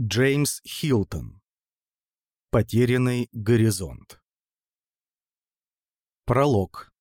Джеймс Хилтон. Потерянный горизонт. Пролог.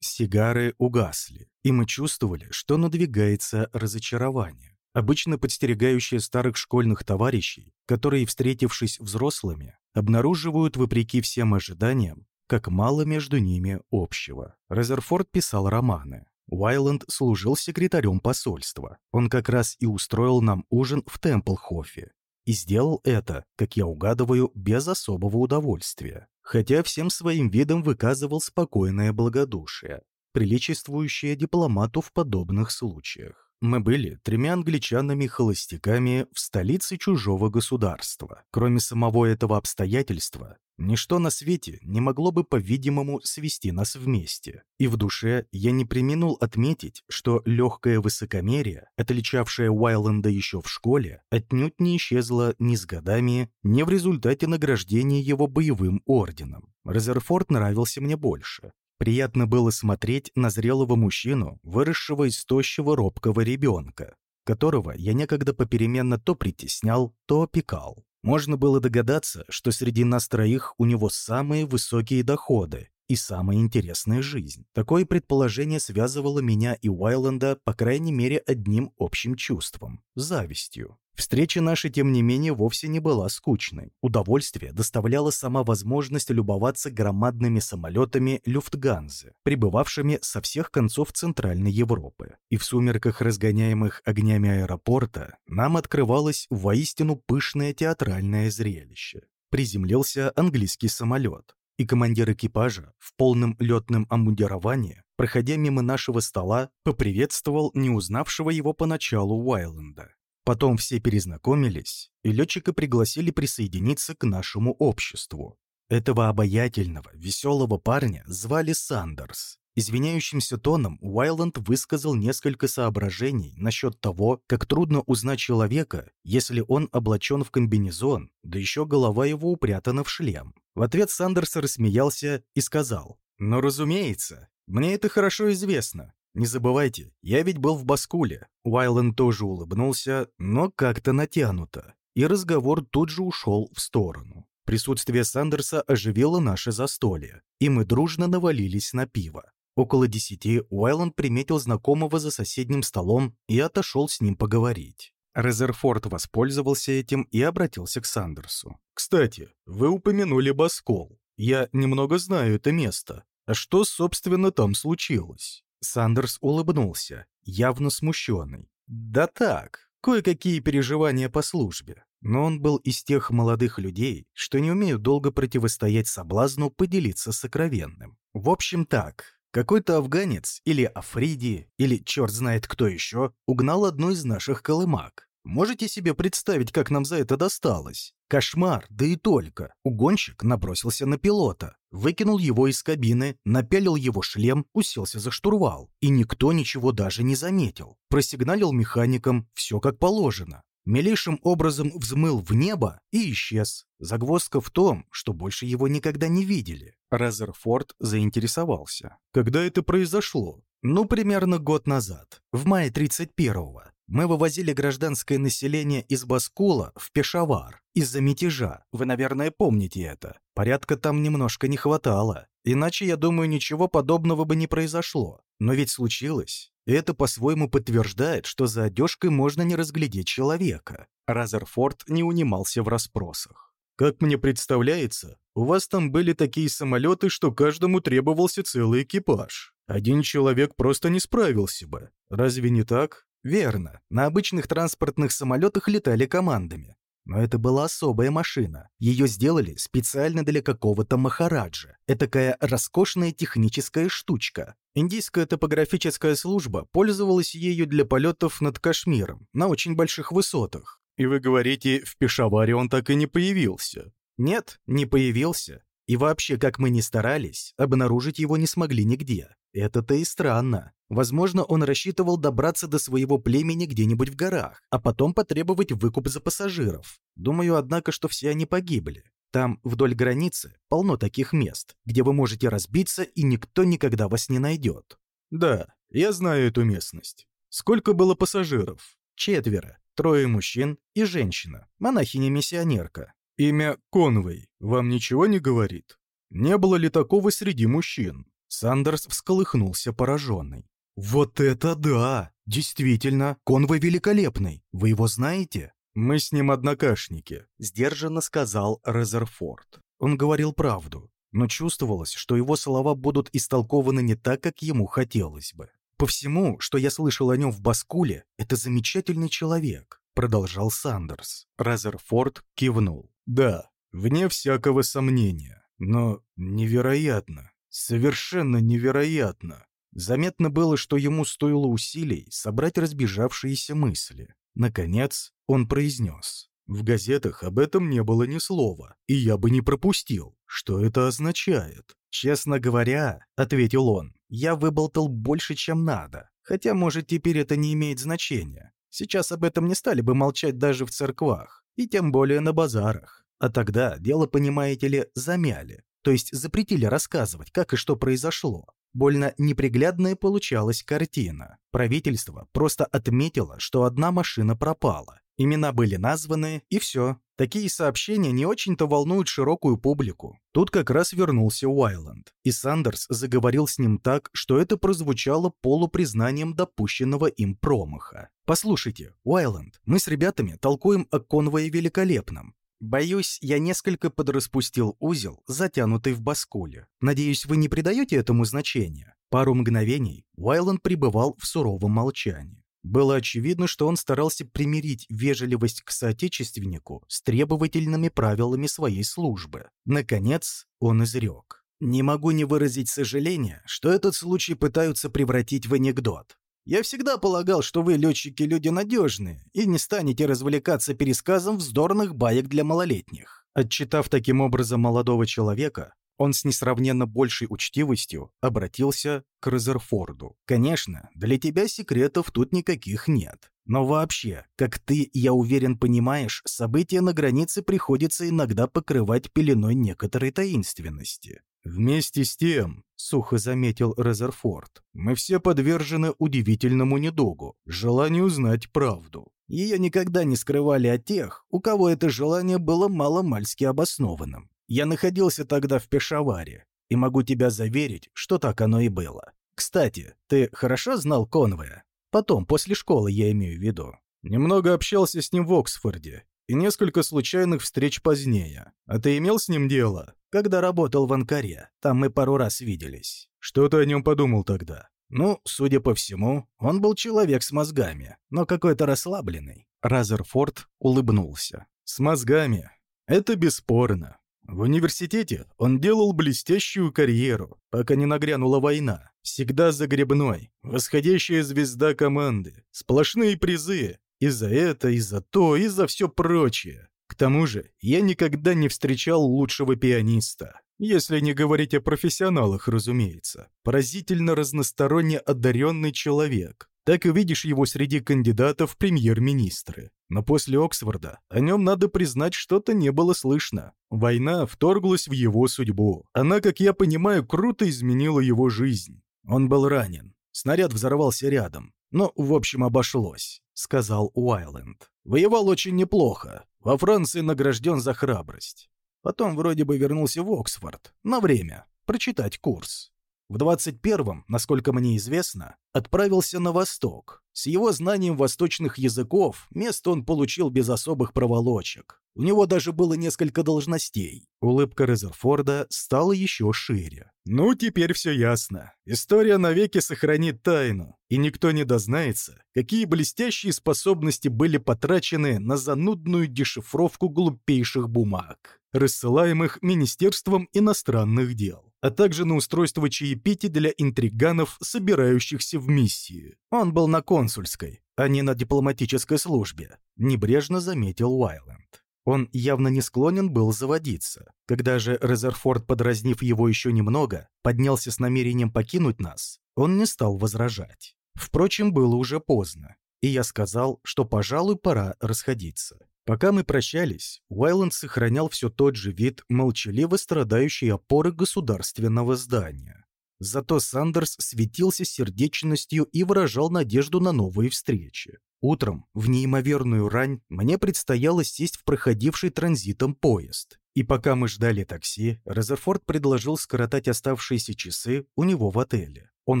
Сигары угасли, и мы чувствовали, что надвигается разочарование, обычно подстерегающее старых школьных товарищей, которые, встретившись взрослыми, обнаруживают, вопреки всем ожиданиям, как мало между ними общего. Резерфорд писал романы, Уайланд служил секретарем посольства. Он как раз и устроил нам ужин в Темплхофе. И сделал это, как я угадываю, без особого удовольствия. Хотя всем своим видом выказывал спокойное благодушие, приличествующее дипломату в подобных случаях. Мы были тремя англичанами-холостяками в столице чужого государства. Кроме самого этого обстоятельства, Ничто на свете не могло бы, по-видимому, свести нас вместе. И в душе я не применул отметить, что легкое высокомерие, отличавшее Уайленда еще в школе, отнюдь не исчезло ни с годами, ни в результате награждения его боевым орденом. Резерфорд нравился мне больше. Приятно было смотреть на зрелого мужчину, выросшего из тощего робкого ребенка, которого я некогда попеременно то притеснял, то опекал. Можно было догадаться, что среди нас троих у него самые высокие доходы и самая интересная жизнь. Такое предположение связывало меня и Уайленда, по крайней мере, одним общим чувством – завистью. Встреча наша, тем не менее, вовсе не была скучной. Удовольствие доставляла сама возможность любоваться громадными самолетами Люфтганзы, прибывавшими со всех концов Центральной Европы. И в сумерках, разгоняемых огнями аэропорта, нам открывалось воистину пышное театральное зрелище. Приземлился английский самолет, и командир экипажа в полном летном обмундировании, проходя мимо нашего стола, поприветствовал не узнавшего его поначалу Уайленда. Потом все перезнакомились, и летчика пригласили присоединиться к нашему обществу. Этого обаятельного, веселого парня звали Сандерс. Извиняющимся тоном Уайланд высказал несколько соображений насчет того, как трудно узнать человека, если он облачен в комбинезон, да еще голова его упрятана в шлем. В ответ Сандерс рассмеялся и сказал, «Ну, разумеется, мне это хорошо известно. Не забывайте, я ведь был в Баскуле». Уайлен тоже улыбнулся, но как-то натянуто, и разговор тут же ушел в сторону. Присутствие Сандерса оживило наше застолье, и мы дружно навалились на пиво. Около десяти Уайлен приметил знакомого за соседним столом и отошел с ним поговорить. Резерфорд воспользовался этим и обратился к Сандерсу. «Кстати, вы упомянули Баскол. Я немного знаю это место. А что, собственно, там случилось?» Сандерс улыбнулся, явно смущенный. «Да так, кое-какие переживания по службе. Но он был из тех молодых людей, что не умеют долго противостоять соблазну поделиться сокровенным. В общем так, какой-то афганец или африди, или черт знает кто еще, угнал одну из наших колымак. Можете себе представить, как нам за это досталось? Кошмар, да и только. Угонщик набросился на пилота, выкинул его из кабины, напялил его шлем, уселся за штурвал. И никто ничего даже не заметил. Просигналил механикам, все как положено. Милейшим образом взмыл в небо и исчез. Загвоздка в том, что больше его никогда не видели. Резерфорд заинтересовался. Когда это произошло? Ну, примерно год назад, в мае 31-го. Мы вывозили гражданское население из Баскула в Пешавар из-за мятежа. Вы, наверное, помните это. Порядка там немножко не хватало. Иначе, я думаю, ничего подобного бы не произошло. Но ведь случилось. И это по-своему подтверждает, что за одежкой можно не разглядеть человека. Разерфорд не унимался в расспросах. «Как мне представляется, у вас там были такие самолеты, что каждому требовался целый экипаж. Один человек просто не справился бы. Разве не так? Верно. На обычных транспортных самолетах летали командами. Но это была особая машина. Ее сделали специально для какого-то махараджа. Этакая роскошная техническая штучка. Индийская топографическая служба пользовалась ею для полетов над Кашмиром на очень больших высотах. И вы говорите, в Пешаваре он так и не появился? Нет, не появился. И вообще, как мы ни старались, обнаружить его не смогли нигде. Это-то и странно. Возможно, он рассчитывал добраться до своего племени где-нибудь в горах, а потом потребовать выкуп за пассажиров. Думаю, однако, что все они погибли. Там, вдоль границы, полно таких мест, где вы можете разбиться, и никто никогда вас не найдет. Да, я знаю эту местность. Сколько было пассажиров? Четверо. трое мужчин и женщина, монахиня-миссионерка. Имя Конвей вам ничего не говорит? Не было ли такого среди мужчин? Сандерс всколыхнулся пораженный. «Вот это да! Действительно, Конвой великолепный. Вы его знаете?» «Мы с ним однокашники», — сдержанно сказал Резерфорд. Он говорил правду, но чувствовалось, что его слова будут истолкованы не так, как ему хотелось бы. «По всему, что я слышал о нем в Баскуле, это замечательный человек», — продолжал Сандерс. Резерфорд кивнул. «Да, вне всякого сомнения. Но невероятно, совершенно невероятно. Заметно было, что ему стоило усилий собрать разбежавшиеся мысли. Наконец он произнес. «В газетах об этом не было ни слова, и я бы не пропустил. Что это означает?» «Честно говоря», — ответил он, — «я выболтал больше, чем надо. Хотя, может, теперь это не имеет значения. Сейчас об этом не стали бы молчать даже в церквах, и тем более на базарах. А тогда дело, понимаете ли, замяли, то есть запретили рассказывать, как и что произошло. Больно неприглядная получалась картина. Правительство просто отметило, что одна машина пропала. Имена были названы, и все. Такие сообщения не очень-то волнуют широкую публику. Тут как раз вернулся Уайланд, и Сандерс заговорил с ним так, что это прозвучало полупризнанием допущенного им промаха. «Послушайте, Уайланд, мы с ребятами толкуем о конвое великолепном. Боюсь, я несколько подраспустил узел, затянутый в баскуле. Надеюсь, вы не придаете этому значения?» Пару мгновений Уайланд пребывал в суровом молчании. Было очевидно, что он старался примирить вежливость к соотечественнику с требовательными правилами своей службы. Наконец, он изрек. «Не могу не выразить сожаления, что этот случай пытаются превратить в анекдот. Я всегда полагал, что вы, летчики, люди надежные и не станете развлекаться пересказом вздорных баек для малолетних». Отчитав таким образом молодого человека, он с несравненно большей учтивостью обратился к Резерфорду. «Конечно, для тебя секретов тут никаких нет. Но вообще, как ты, я уверен, понимаешь, события на границе приходится иногда покрывать пеленой некоторой таинственности. «Вместе с тем», — сухо заметил Резерфорд, «мы все подвержены удивительному недугу, желанию узнать правду. Ее никогда не скрывали от тех, у кого это желание было мало-мальски обоснованным. Я находился тогда в Пешаваре, и могу тебя заверить, что так оно и было. Кстати, ты хорошо знал Конвея? Потом, после школы, я имею в виду. Немного общался с ним в Оксфорде, и несколько случайных встреч позднее. А ты имел с ним дело? Когда работал в Анкаре. Там мы пару раз виделись. Что ты о нем подумал тогда? Ну, судя по всему, он был человек с мозгами, но какой-то расслабленный. Разерфорд улыбнулся. С мозгами. Это бесспорно. В университете он делал блестящую карьеру, пока не нагрянула война. Всегда загребной, восходящая звезда команды, сплошные призы, и за это, и за то, и за все прочее. К тому же, я никогда не встречал лучшего пианиста. Если не говорить о профессионалах, разумеется. Поразительно разносторонне одаренный человек. Так и видишь его среди кандидатов в премьер-министры. Но после Оксфорда о нем, надо признать, что-то не было слышно. Война вторглась в его судьбу. Она, как я понимаю, круто изменила его жизнь. Он был ранен. Снаряд взорвался рядом. Но, в общем, обошлось. — сказал Уайленд. «Воевал очень неплохо. Во Франции награжден за храбрость. Потом вроде бы вернулся в Оксфорд. На время. Прочитать курс. В 21-м, насколько мне известно, отправился на восток. С его знанием восточных языков место он получил без особых проволочек. У него даже было несколько должностей. Улыбка Резерфорда стала еще шире. «Ну, теперь все ясно. История навеки сохранит тайну, и никто не дознается, какие блестящие способности были потрачены на занудную дешифровку глупейших бумаг, рассылаемых Министерством иностранных дел а также на устройство чаепитий для интриганов, собирающихся в миссии. Он был на консульской, а не на дипломатической службе, небрежно заметил Уайленд. Он явно не склонен был заводиться. Когда же Резерфорд, подразнив его еще немного, поднялся с намерением покинуть нас, он не стал возражать. Впрочем, было уже поздно, и я сказал, что, пожалуй, пора расходиться. Пока мы прощались, Уайланд сохранял все тот же вид молчаливо страдающей опоры государственного здания. Зато Сандерс светился сердечностью и выражал надежду на новые встречи. Утром, в неимоверную рань, мне предстояло сесть в проходивший транзитом поезд. И пока мы ждали такси, Резерфорд предложил скоротать оставшиеся часы у него в отеле. Он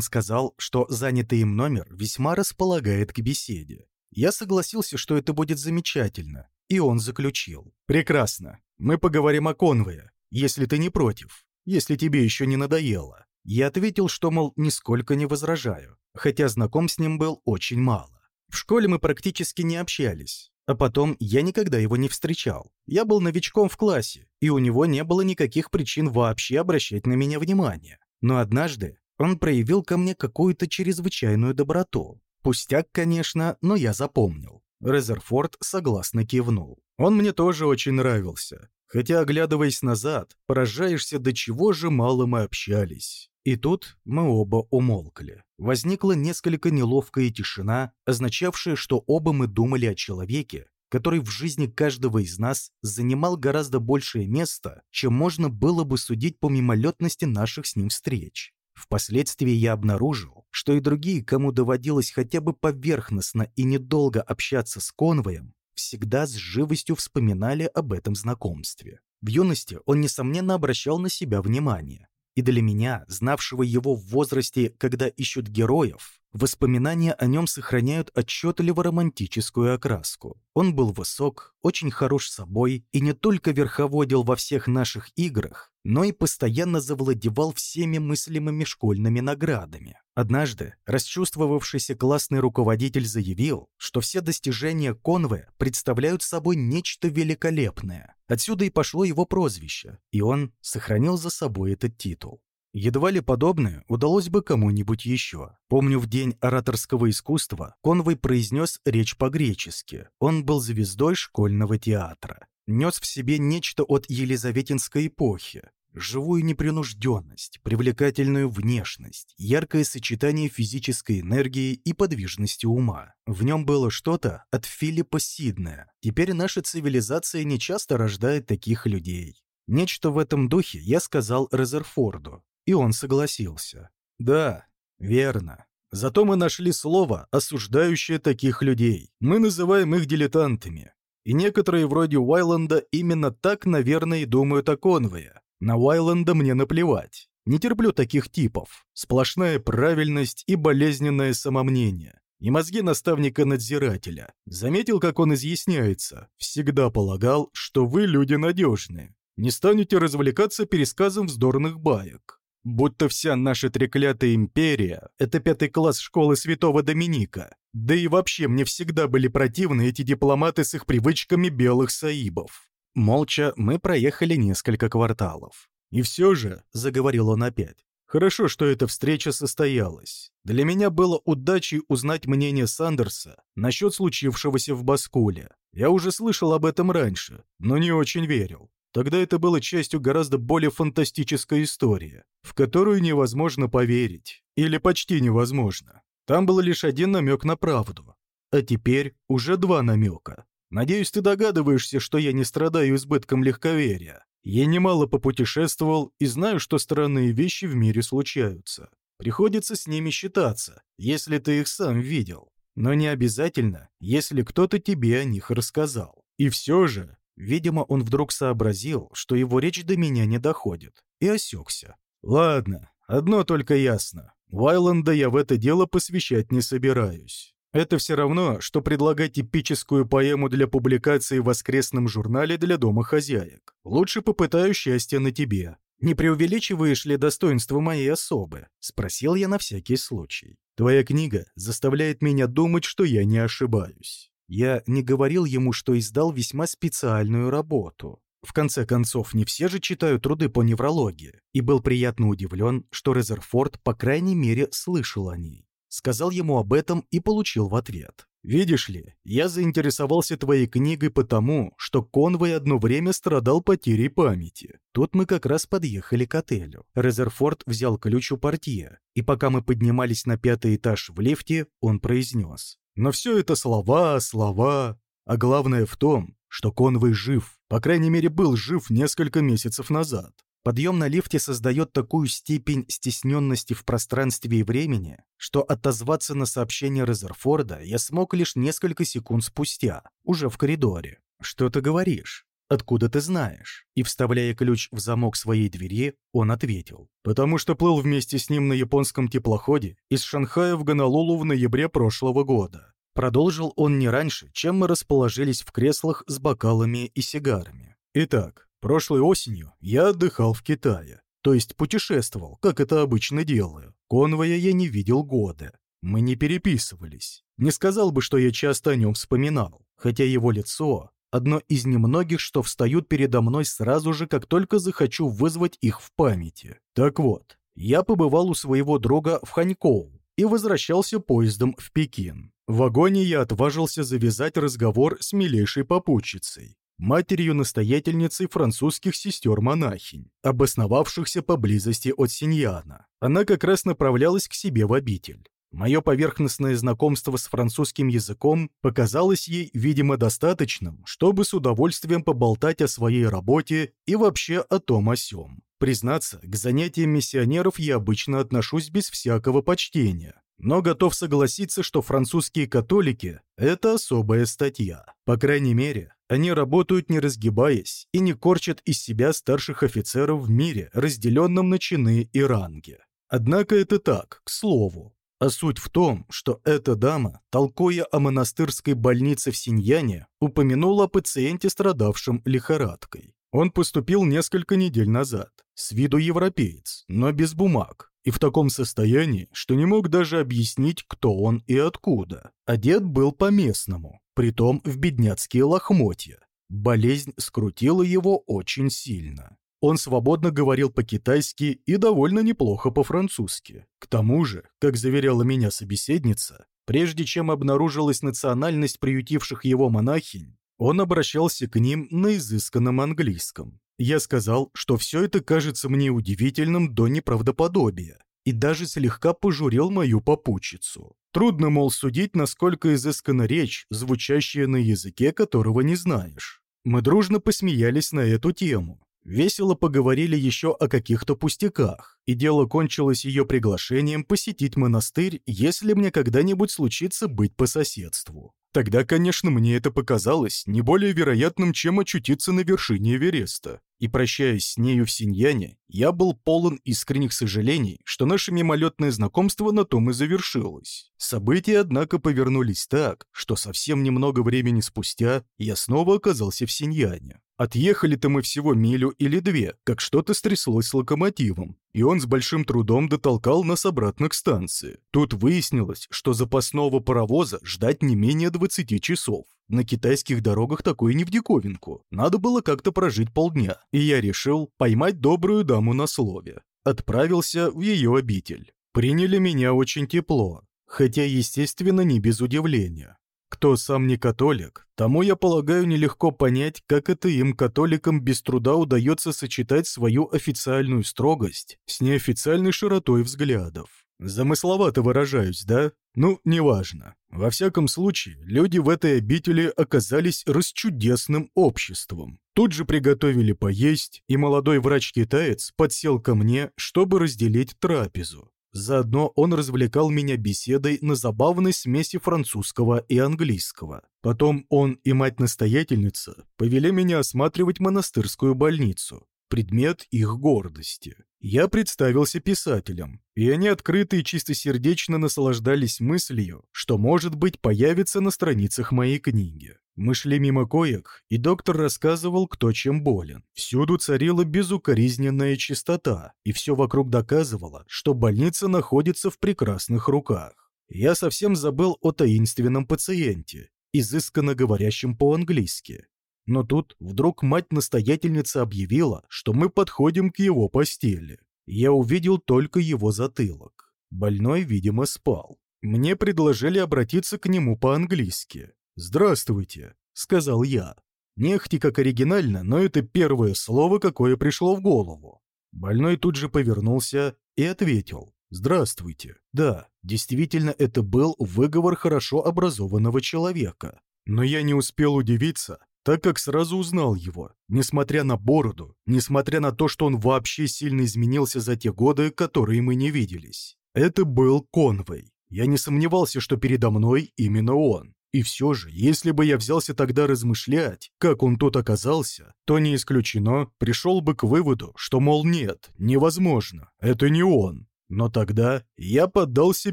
сказал, что занятый им номер весьма располагает к беседе. Я согласился, что это будет замечательно, и он заключил. «Прекрасно. Мы поговорим о конвое, если ты не против, если тебе еще не надоело». Я ответил, что, мол, нисколько не возражаю, хотя знаком с ним был очень мало. В школе мы практически не общались, а потом я никогда его не встречал. Я был новичком в классе, и у него не было никаких причин вообще обращать на меня внимание. Но однажды он проявил ко мне какую-то чрезвычайную доброту. Пустяк, конечно, но я запомнил. Резерфорд согласно кивнул. Он мне тоже очень нравился. Хотя, оглядываясь назад, поражаешься, до чего же мало мы общались. И тут мы оба умолкли. Возникла несколько неловкая тишина, означавшая, что оба мы думали о человеке, который в жизни каждого из нас занимал гораздо большее место, чем можно было бы судить по мимолетности наших с ним встреч. Впоследствии я обнаружил, что и другие, кому доводилось хотя бы поверхностно и недолго общаться с конвоем, всегда с живостью вспоминали об этом знакомстве. В юности он, несомненно, обращал на себя внимание. И для меня, знавшего его в возрасте, когда ищут героев, Воспоминания о нем сохраняют отчетливо романтическую окраску. Он был высок, очень хорош собой и не только верховодил во всех наших играх, но и постоянно завладевал всеми мыслимыми школьными наградами. Однажды расчувствовавшийся классный руководитель заявил, что все достижения Конве представляют собой нечто великолепное. Отсюда и пошло его прозвище, и он сохранил за собой этот титул. Едва ли подобное удалось бы кому-нибудь еще. Помню, в день ораторского искусства Конвой произнес речь по-гречески. Он был звездой школьного театра. Нес в себе нечто от елизаветинской эпохи. Живую непринужденность, привлекательную внешность, яркое сочетание физической энергии и подвижности ума. В нем было что-то от Филиппа Сиднея. Теперь наша цивилизация нечасто рождает таких людей. Нечто в этом духе я сказал Резерфорду, и он согласился. «Да, верно. Зато мы нашли слово, осуждающее таких людей. Мы называем их дилетантами. И некоторые вроде Уайланда именно так, наверное, и думают о Конвое. На Уайланда мне наплевать. Не терплю таких типов. Сплошная правильность и болезненное самомнение. И мозги наставника-надзирателя. Заметил, как он изъясняется. Всегда полагал, что вы люди надежные. Не станете развлекаться пересказом вздорных баек. Будто вся наша треклятая империя — это пятый класс школы святого Доминика. Да и вообще мне всегда были противны эти дипломаты с их привычками белых саибов. Молча мы проехали несколько кварталов. «И все же», — заговорил он опять, — «хорошо, что эта встреча состоялась. Для меня было удачей узнать мнение Сандерса насчет случившегося в Баскуле. Я уже слышал об этом раньше, но не очень верил. Тогда это было частью гораздо более фантастической истории, в которую невозможно поверить. Или почти невозможно. Там был лишь один намек на правду. А теперь уже два намека. Надеюсь, ты догадываешься, что я не страдаю избытком легковерия. Я немало попутешествовал и знаю, что странные вещи в мире случаются. Приходится с ними считаться, если ты их сам видел. Но не обязательно, если кто-то тебе о них рассказал. И все же, Видимо, он вдруг сообразил, что его речь до меня не доходит, и осекся. «Ладно, одно только ясно. Вайланда я в это дело посвящать не собираюсь. Это все равно, что предлагать эпическую поэму для публикации в воскресном журнале для дома хозяек. Лучше попытаю счастье на тебе. Не преувеличиваешь ли достоинство моей особы?» — спросил я на всякий случай. «Твоя книга заставляет меня думать, что я не ошибаюсь». Я не говорил ему, что издал весьма специальную работу. В конце концов, не все же читают труды по неврологии, и был приятно удивлен, что Резерфорд, по крайней мере, слышал о ней. Сказал ему об этом и получил в ответ. «Видишь ли, я заинтересовался твоей книгой потому, что Конвой одно время страдал потерей памяти. Тут мы как раз подъехали к отелю. Резерфорд взял ключ у портье, и пока мы поднимались на пятый этаж в лифте, он произнес. Но все это слова, слова. А главное в том, что Конвой жив. По крайней мере, был жив несколько месяцев назад. Подъем на лифте создает такую степень стесненности в пространстве и времени, что отозваться на сообщение Резерфорда я смог лишь несколько секунд спустя, уже в коридоре. «Что ты говоришь? Откуда ты знаешь?» И, вставляя ключ в замок своей двери, он ответил. «Потому что плыл вместе с ним на японском теплоходе из Шанхая в Гонолулу в ноябре прошлого года». Продолжил он не раньше, чем мы расположились в креслах с бокалами и сигарами. Итак, Прошлой осенью я отдыхал в Китае, то есть путешествовал, как это обычно делаю. Конвоя я не видел года. Мы не переписывались. Не сказал бы, что я часто о нем вспоминал, хотя его лицо – одно из немногих, что встают передо мной сразу же, как только захочу вызвать их в памяти. Так вот, я побывал у своего друга в Ханькоу и возвращался поездом в Пекин. В вагоне я отважился завязать разговор с милейшей попутчицей матерью-настоятельницей французских сестер-монахинь, обосновавшихся поблизости от Синьяна. Она как раз направлялась к себе в обитель. Мое поверхностное знакомство с французским языком показалось ей, видимо, достаточным, чтобы с удовольствием поболтать о своей работе и вообще о том о сём. Признаться, к занятиям миссионеров я обычно отношусь без всякого почтения, но готов согласиться, что французские католики – это особая статья. По крайней мере, они работают не разгибаясь и не корчат из себя старших офицеров в мире, разделенном на чины и ранги. Однако это так, к слову. А суть в том, что эта дама, толкуя о монастырской больнице в Синьяне, упомянула о пациенте, страдавшем лихорадкой. Он поступил несколько недель назад, с виду европеец, но без бумаг, и в таком состоянии, что не мог даже объяснить, кто он и откуда. Одет был по-местному, притом в бедняцкие лохмотья. Болезнь скрутила его очень сильно. Он свободно говорил по-китайски и довольно неплохо по-французски. К тому же, как заверяла меня собеседница, прежде чем обнаружилась национальность приютивших его монахинь, он обращался к ним на изысканном английском. Я сказал, что все это кажется мне удивительным до неправдоподобия, и даже слегка пожурил мою попутчицу. Трудно, мол, судить, насколько изыскана речь, звучащая на языке, которого не знаешь. Мы дружно посмеялись на эту тему. Весело поговорили еще о каких-то пустяках, и дело кончилось ее приглашением посетить монастырь, если мне когда-нибудь случится быть по соседству. Тогда, конечно, мне это показалось не более вероятным, чем очутиться на вершине Эвереста. И прощаясь с нею в Синьяне, я был полон искренних сожалений, что наше мимолетное знакомство на том и завершилось. События, однако, повернулись так, что совсем немного времени спустя я снова оказался в Синьяне. Отъехали-то мы всего милю или две, как что-то стряслось с локомотивом, и он с большим трудом дотолкал нас обратно к станции. Тут выяснилось, что запасного паровоза ждать не менее 20 часов. На китайских дорогах такое не в диковинку. Надо было как-то прожить полдня, и я решил поймать добрую даму на слове. Отправился в ее обитель. Приняли меня очень тепло, хотя, естественно, не без удивления. Кто сам не католик, тому, я полагаю, нелегко понять, как это им, католикам, без труда удается сочетать свою официальную строгость с неофициальной широтой взглядов. Замысловато выражаюсь, да? Ну, неважно. Во всяком случае, люди в этой обители оказались расчудесным обществом. Тут же приготовили поесть, и молодой врач-китаец подсел ко мне, чтобы разделить трапезу. Заодно он развлекал меня беседой на забавной смеси французского и английского. Потом он и мать-настоятельница повели меня осматривать монастырскую больницу, предмет их гордости. Я представился писателем, и они открыто и чистосердечно наслаждались мыслью, что, может быть, появится на страницах моей книги. Мы шли мимо коек, и доктор рассказывал, кто чем болен. Всюду царила безукоризненная чистота, и все вокруг доказывало, что больница находится в прекрасных руках. Я совсем забыл о таинственном пациенте, изысканно говорящем по-английски. Но тут вдруг мать-настоятельница объявила, что мы подходим к его постели. Я увидел только его затылок. Больной, видимо, спал. Мне предложили обратиться к нему по-английски. «Здравствуйте», — сказал я. Нехти как оригинально, но это первое слово, какое пришло в голову. Больной тут же повернулся и ответил. «Здравствуйте». Да, действительно, это был выговор хорошо образованного человека. Но я не успел удивиться, так как сразу узнал его, несмотря на бороду, несмотря на то, что он вообще сильно изменился за те годы, которые мы не виделись. Это был Конвей. Я не сомневался, что передо мной именно он. И все же, если бы я взялся тогда размышлять, как он тут оказался, то не исключено, пришел бы к выводу, что, мол, нет, невозможно, это не он. Но тогда я поддался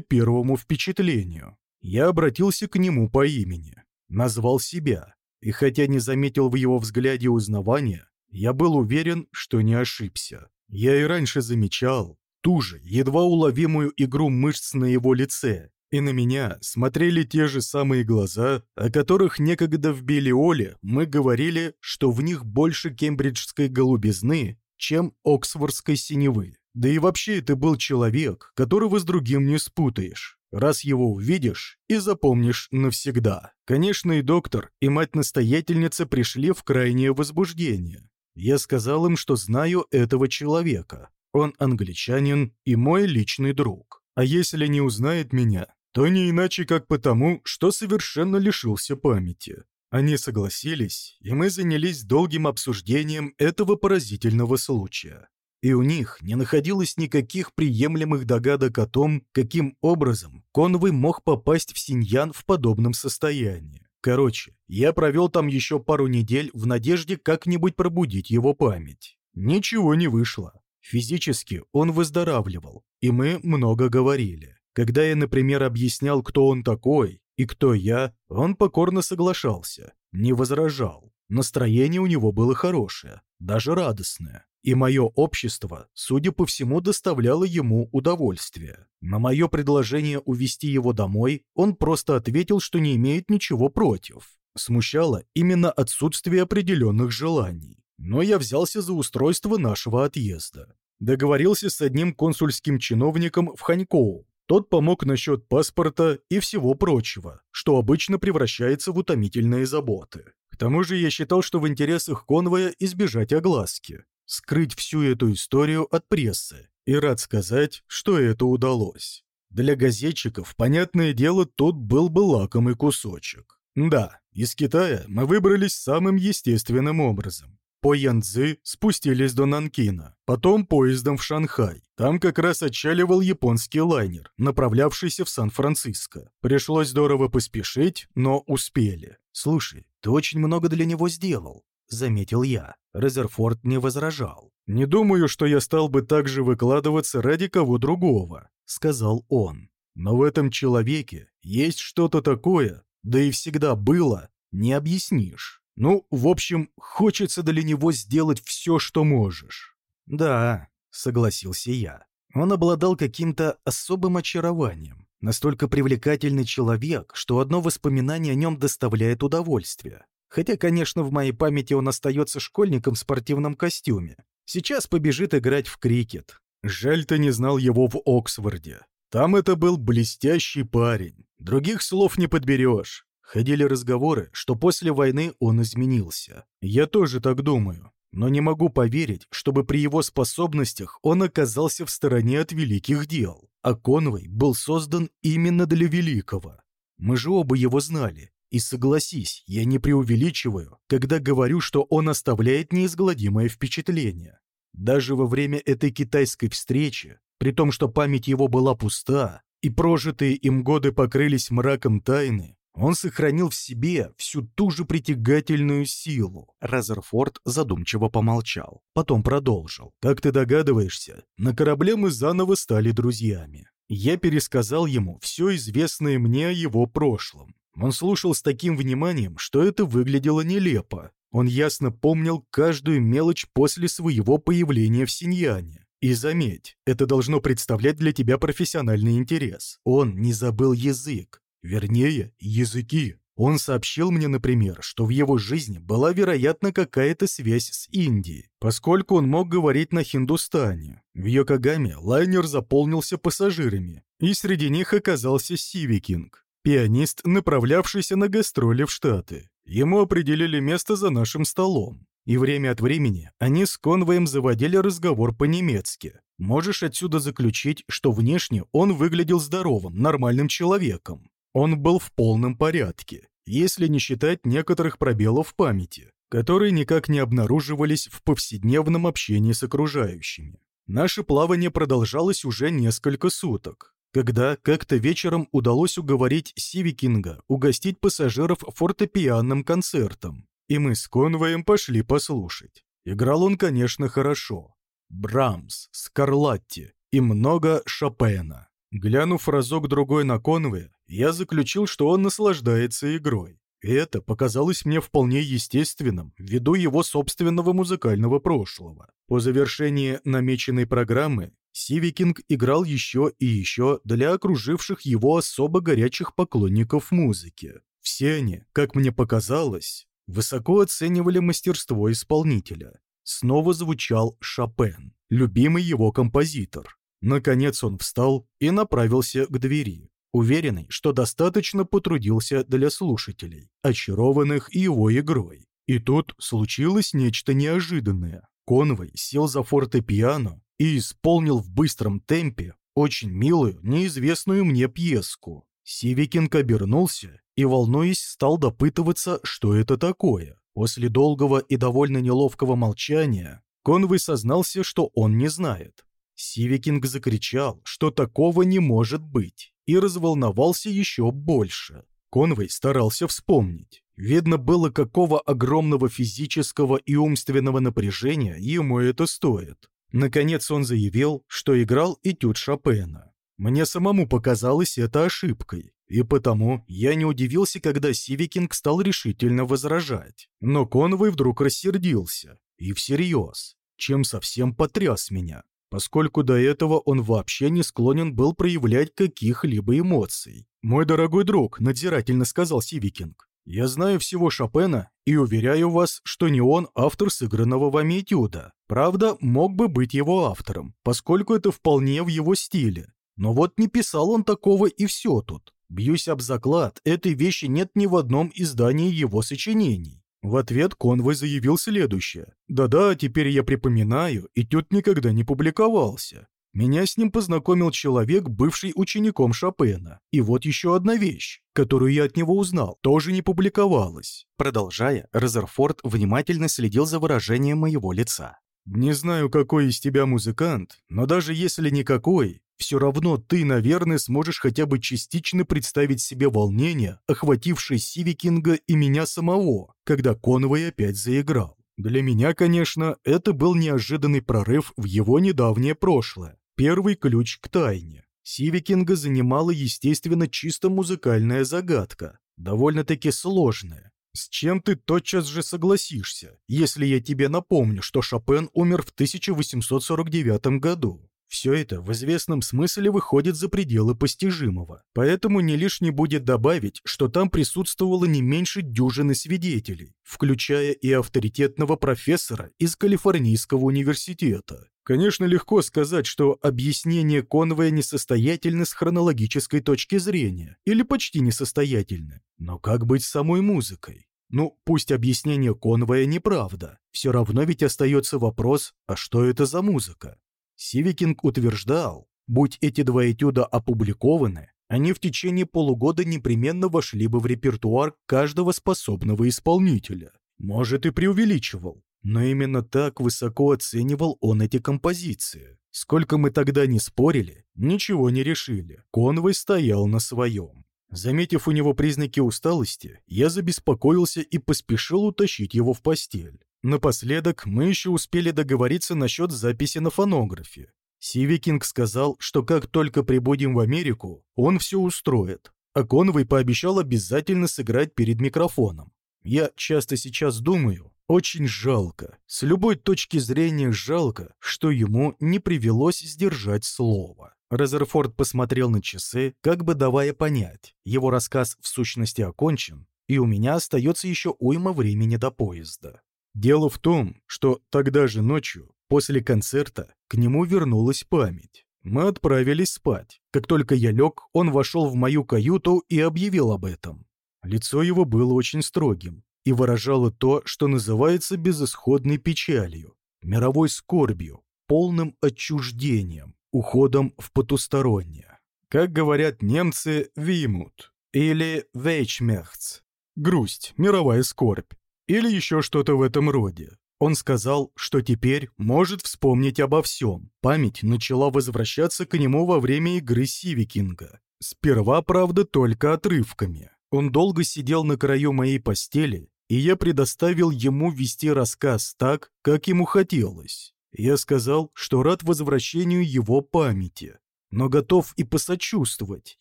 первому впечатлению. Я обратился к нему по имени, назвал себя, и хотя не заметил в его взгляде узнавания, я был уверен, что не ошибся. Я и раньше замечал ту же, едва уловимую игру мышц на его лице, и на меня смотрели те же самые глаза, о которых некогда в Белиоле мы говорили, что в них больше кембриджской голубизны, чем оксфордской синевы. Да и вообще это был человек, которого с другим не спутаешь. Раз его увидишь и запомнишь навсегда. Конечно, и доктор, и мать-настоятельница пришли в крайнее возбуждение. Я сказал им, что знаю этого человека. Он англичанин и мой личный друг. А если не узнает меня, то не иначе как потому, что совершенно лишился памяти. Они согласились, и мы занялись долгим обсуждением этого поразительного случая. И у них не находилось никаких приемлемых догадок о том, каким образом Конвой мог попасть в Синьян в подобном состоянии. Короче, я провел там еще пару недель в надежде как-нибудь пробудить его память. Ничего не вышло. Физически он выздоравливал, и мы много говорили. Когда я, например, объяснял, кто он такой и кто я, он покорно соглашался, не возражал. Настроение у него было хорошее, даже радостное. И мое общество, судя по всему, доставляло ему удовольствие. На мое предложение увезти его домой он просто ответил, что не имеет ничего против. Смущало именно отсутствие определенных желаний. Но я взялся за устройство нашего отъезда. Договорился с одним консульским чиновником в Ханькоу, тот помог насчет паспорта и всего прочего, что обычно превращается в утомительные заботы. К тому же я считал, что в интересах конвоя избежать огласки, скрыть всю эту историю от прессы, и рад сказать, что это удалось. Для газетчиков, понятное дело, тут был бы лакомый кусочек. Да, из Китая мы выбрались самым естественным образом. По Янцзы спустились до Нанкина, потом поездом в Шанхай. Там как раз отчаливал японский лайнер, направлявшийся в Сан-Франциско. Пришлось здорово поспешить, но успели. «Слушай, ты очень много для него сделал», — заметил я. Резерфорд не возражал. «Не думаю, что я стал бы так же выкладываться ради кого другого», — сказал он. «Но в этом человеке есть что-то такое, да и всегда было, не объяснишь». Ну, в общем, хочется для него сделать все, что можешь. Да, согласился я. Он обладал каким-то особым очарованием. Настолько привлекательный человек, что одно воспоминание о нем доставляет удовольствие. Хотя, конечно, в моей памяти он остается школьником в спортивном костюме. Сейчас побежит играть в крикет. Жаль, ты не знал его в Оксфорде. Там это был блестящий парень. Других слов не подберешь. Ходили разговоры, что после войны он изменился. Я тоже так думаю. Но не могу поверить, чтобы при его способностях он оказался в стороне от великих дел. А Конвой был создан именно для великого. Мы же оба его знали. И согласись, я не преувеличиваю, когда говорю, что он оставляет неизгладимое впечатление. Даже во время этой китайской встречи, при том, что память его была пуста, и прожитые им годы покрылись мраком тайны, он сохранил в себе всю ту же притягательную силу. Разерфорд задумчиво помолчал. Потом продолжил. «Как ты догадываешься, на корабле мы заново стали друзьями. Я пересказал ему все известное мне о его прошлом. Он слушал с таким вниманием, что это выглядело нелепо. Он ясно помнил каждую мелочь после своего появления в Синьяне. И заметь, это должно представлять для тебя профессиональный интерес. Он не забыл язык, Вернее, языки. Он сообщил мне, например, что в его жизни была, вероятно, какая-то связь с Индией, поскольку он мог говорить на хиндустане. В Йокогаме лайнер заполнился пассажирами, и среди них оказался Сиви Кинг, пианист, направлявшийся на гастроли в Штаты. Ему определили место за нашим столом. И время от времени они с Конвоем заводили разговор по-немецки. Можешь отсюда заключить, что внешне он выглядел здоровым, нормальным человеком. Он был в полном порядке. если не считать некоторых пробелов памяти, которые никак не обнаруживались в повседневном общении с окружающими. Наше плавание продолжалось уже несколько суток, когда как-то вечером удалось уговорить Сиви Кинга угостить пассажиров фортепианным концертом, и мы с Конвоем пошли послушать. Играл он, конечно, хорошо. Брамс, Скарлатти и много Шопена. Глянув разок-другой на Конвоя, я заключил, что он наслаждается игрой. Это показалось мне вполне естественным, ввиду его собственного музыкального прошлого. По завершении намеченной программы Сивикинг играл еще и еще для окруживших его особо горячих поклонников музыки. Все они, как мне показалось, высоко оценивали мастерство исполнителя. Снова звучал Шопен, любимый его композитор. Наконец он встал и направился к двери уверенный, что достаточно потрудился для слушателей, очарованных его игрой. И тут случилось нечто неожиданное. Конвой сел за фортепиано и исполнил в быстром темпе очень милую, неизвестную мне пьеску. Сивикинг обернулся и, волнуясь, стал допытываться, что это такое. После долгого и довольно неловкого молчания Конвой сознался, что он не знает. Сивикинг закричал, что такого не может быть и разволновался еще больше. Конвей старался вспомнить. Видно было, какого огромного физического и умственного напряжения ему это стоит. Наконец он заявил, что играл этюд Шопена. Мне самому показалось это ошибкой, и потому я не удивился, когда Сивикинг стал решительно возражать. Но Конвой вдруг рассердился, и всерьез, чем совсем потряс меня поскольку до этого он вообще не склонен был проявлять каких-либо эмоций. «Мой дорогой друг», — надзирательно сказал Сивикинг, «я знаю всего Шопена и уверяю вас, что не он автор сыгранного вами этюда. Правда, мог бы быть его автором, поскольку это вполне в его стиле. Но вот не писал он такого и все тут. Бьюсь об заклад, этой вещи нет ни в одном издании его сочинений. В ответ Конвой заявил следующее. «Да-да, теперь я припоминаю, этюд никогда не публиковался. Меня с ним познакомил человек, бывший учеником Шопена. И вот еще одна вещь, которую я от него узнал, тоже не публиковалась». Продолжая, Резерфорд внимательно следил за выражением моего лица. «Не знаю, какой из тебя музыкант, но даже если никакой, все равно ты, наверное, сможешь хотя бы частично представить себе волнение, охватившее Сивикинга и меня самого, когда Конвой опять заиграл. Для меня, конечно, это был неожиданный прорыв в его недавнее прошлое. Первый ключ к тайне. Сивикинга занимала, естественно, чисто музыкальная загадка, довольно-таки сложная. С чем ты тотчас же согласишься, если я тебе напомню, что Шопен умер в 1849 году? Все это в известном смысле выходит за пределы постижимого. Поэтому не лишне будет добавить, что там присутствовало не меньше дюжины свидетелей, включая и авторитетного профессора из Калифорнийского университета. Конечно, легко сказать, что объяснение Конвоя несостоятельно с хронологической точки зрения, или почти несостоятельно. Но как быть с самой музыкой? Ну, пусть объяснение Конвоя неправда. Все равно ведь остается вопрос, а что это за музыка? Сивикинг утверждал, будь эти два этюда опубликованы, они в течение полугода непременно вошли бы в репертуар каждого способного исполнителя. Может, и преувеличивал, но именно так высоко оценивал он эти композиции. Сколько мы тогда не спорили, ничего не решили. Конвой стоял на своем. Заметив у него признаки усталости, я забеспокоился и поспешил утащить его в постель. Напоследок мы еще успели договориться насчет записи на фонографе. Сивикинг сказал, что как только прибудем в Америку, он все устроит, а Конвой пообещал обязательно сыграть перед микрофоном. Я часто сейчас думаю, очень жалко, с любой точки зрения жалко, что ему не привелось сдержать слово. Резерфорд посмотрел на часы, как бы давая понять, его рассказ в сущности окончен, и у меня остается еще уйма времени до поезда. Дело в том, что тогда же ночью, после концерта, к нему вернулась память. Мы отправились спать. Как только я лег, он вошел в мою каюту и объявил об этом. Лицо его было очень строгим и выражало то, что называется безысходной печалью, мировой скорбью, полным отчуждением, уходом в потустороннее. Как говорят немцы, «вимут» или «вейчмехц», грусть, мировая скорбь или еще что-то в этом роде. Он сказал, что теперь может вспомнить обо всем. Память начала возвращаться к нему во время игры Сивикинга. Сперва, правда, только отрывками. Он долго сидел на краю моей постели, и я предоставил ему вести рассказ так, как ему хотелось. Я сказал, что рад возвращению его памяти, но готов и посочувствовать,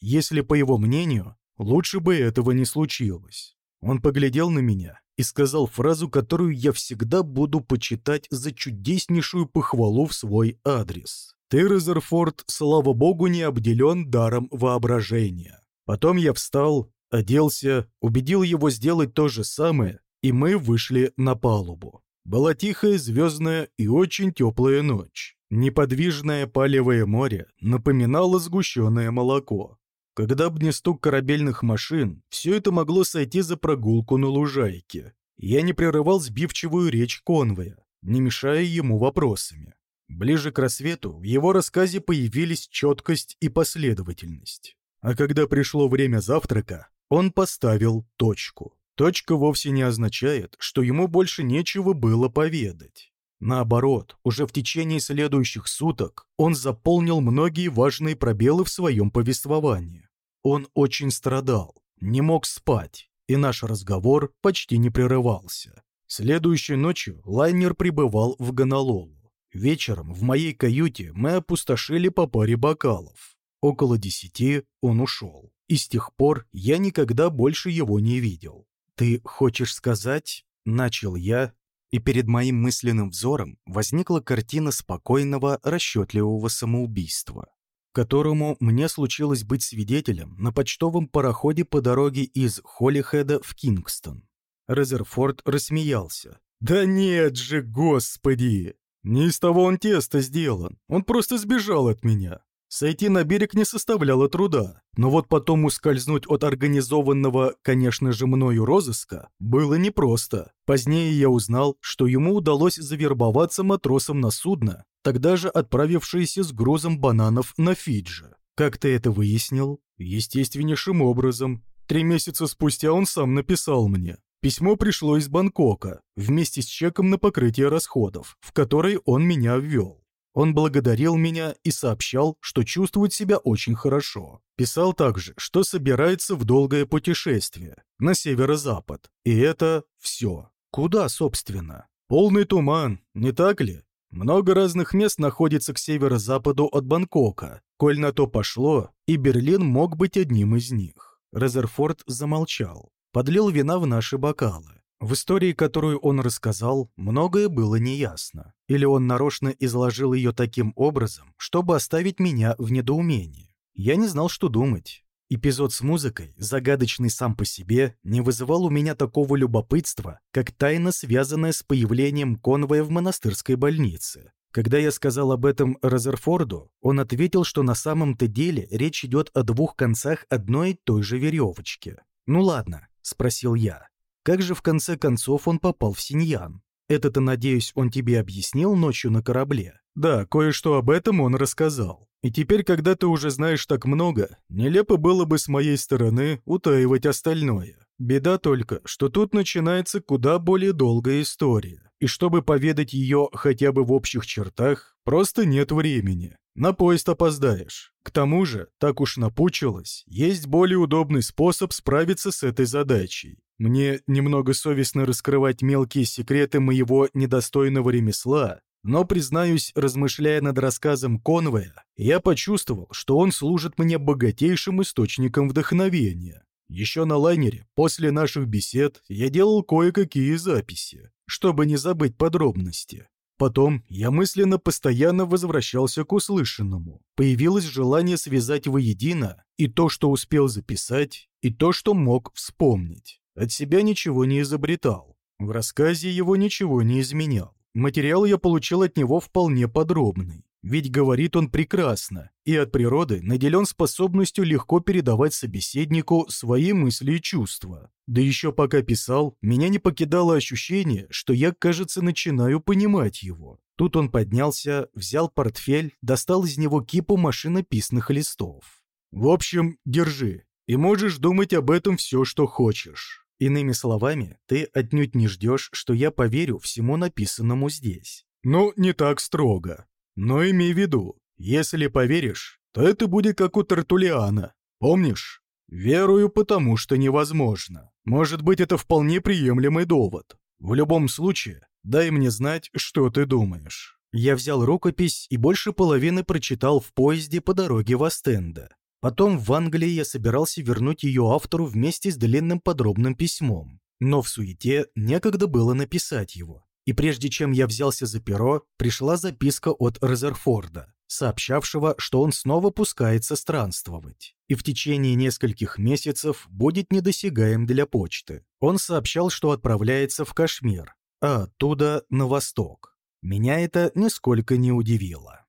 если, по его мнению, лучше бы этого не случилось. Он поглядел на меня и сказал фразу, которую я всегда буду почитать за чудеснейшую похвалу в свой адрес. «Ты, Резерфорд, слава богу, не обделен даром воображения». Потом я встал, оделся, убедил его сделать то же самое, и мы вышли на палубу. Была тихая, звездная и очень теплая ночь. Неподвижное палевое море напоминало сгущенное молоко. Когда б не стук корабельных машин, все это могло сойти за прогулку на лужайке. Я не прерывал сбивчивую речь конвоя, не мешая ему вопросами. Ближе к рассвету в его рассказе появились четкость и последовательность. А когда пришло время завтрака, он поставил точку. Точка вовсе не означает, что ему больше нечего было поведать. Наоборот, уже в течение следующих суток он заполнил многие важные пробелы в своем повествовании. Он очень страдал, не мог спать, и наш разговор почти не прерывался. Следующей ночью лайнер прибывал в Гонололу. Вечером в моей каюте мы опустошили по паре бокалов. Около десяти он ушел, и с тех пор я никогда больше его не видел. «Ты хочешь сказать...» — начал я, и перед моим мысленным взором возникла картина спокойного, расчетливого самоубийства, которому мне случилось быть свидетелем на почтовом пароходе по дороге из Холлихеда в Кингстон. Резерфорд рассмеялся. «Да нет же, господи! Не из того он тесто сделан, он просто сбежал от меня. Сойти на берег не составляло труда, но вот потом ускользнуть от организованного, конечно же, мною розыска было непросто. Позднее я узнал, что ему удалось завербоваться матросом на судно, тогда же отправившееся с грузом бананов на Фиджи. Как ты это выяснил? Естественнейшим образом. Три месяца спустя он сам написал мне. Письмо пришло из Бангкока, вместе с чеком на покрытие расходов, в который он меня ввел. Он благодарил меня и сообщал, что чувствует себя очень хорошо. Писал также, что собирается в долгое путешествие на северо-запад. И это все. Куда, собственно? Полный туман, не так ли? Много разных мест находится к северо-западу от Бангкока. Коль на то пошло, и Берлин мог быть одним из них. Резерфорд замолчал, подлил вина в наши бокалы. В истории, которую он рассказал, многое было неясно. Или он нарочно изложил ее таким образом, чтобы оставить меня в недоумении. Я не знал, что думать. Эпизод с музыкой, загадочный сам по себе, не вызывал у меня такого любопытства, как тайна, связанная с появлением конвоя в монастырской больнице. Когда я сказал об этом Розерфорду, он ответил, что на самом-то деле речь идет о двух концах одной и той же веревочки. «Ну ладно», — спросил я, как же в конце концов он попал в Синьян? Это-то, надеюсь, он тебе объяснил ночью на корабле? Да, кое-что об этом он рассказал. И теперь, когда ты уже знаешь так много, нелепо было бы с моей стороны утаивать остальное. Беда только, что тут начинается куда более долгая история. И чтобы поведать ее хотя бы в общих чертах, просто нет времени. На поезд опоздаешь. К тому же, так уж напучилось, есть более удобный способ справиться с этой задачей. Мне немного совестно раскрывать мелкие секреты моего недостойного ремесла, но, признаюсь, размышляя над рассказом Конвея, я почувствовал, что он служит мне богатейшим источником вдохновения. Еще на лайнере, после наших бесед, я делал кое-какие записи, чтобы не забыть подробности. Потом я мысленно постоянно возвращался к услышанному. Появилось желание связать воедино и то, что успел записать, и то, что мог вспомнить. От себя ничего не изобретал. В рассказе его ничего не изменял. Материал я получил от него вполне подробный. Ведь говорит он прекрасно и от природы наделен способностью легко передавать собеседнику свои мысли и чувства. Да еще пока писал, меня не покидало ощущение, что я, кажется, начинаю понимать его. Тут он поднялся, взял портфель, достал из него кипу машинописных листов. «В общем, держи, и можешь думать об этом все, что хочешь. Иными словами, ты отнюдь не ждешь, что я поверю всему написанному здесь. Ну, не так строго. Но имей в виду, если поверишь, то это будет как у Тартулиана. Помнишь? Верую, потому что невозможно. Может быть, это вполне приемлемый довод. В любом случае, дай мне знать, что ты думаешь. Я взял рукопись и больше половины прочитал в поезде по дороге в Астенда. Потом в Англии я собирался вернуть ее автору вместе с длинным подробным письмом. Но в суете некогда было написать его. И прежде чем я взялся за перо, пришла записка от Резерфорда, сообщавшего, что он снова пускается странствовать. И в течение нескольких месяцев будет недосягаем для почты. Он сообщал, что отправляется в Кашмир, а оттуда на восток. Меня это нисколько не удивило.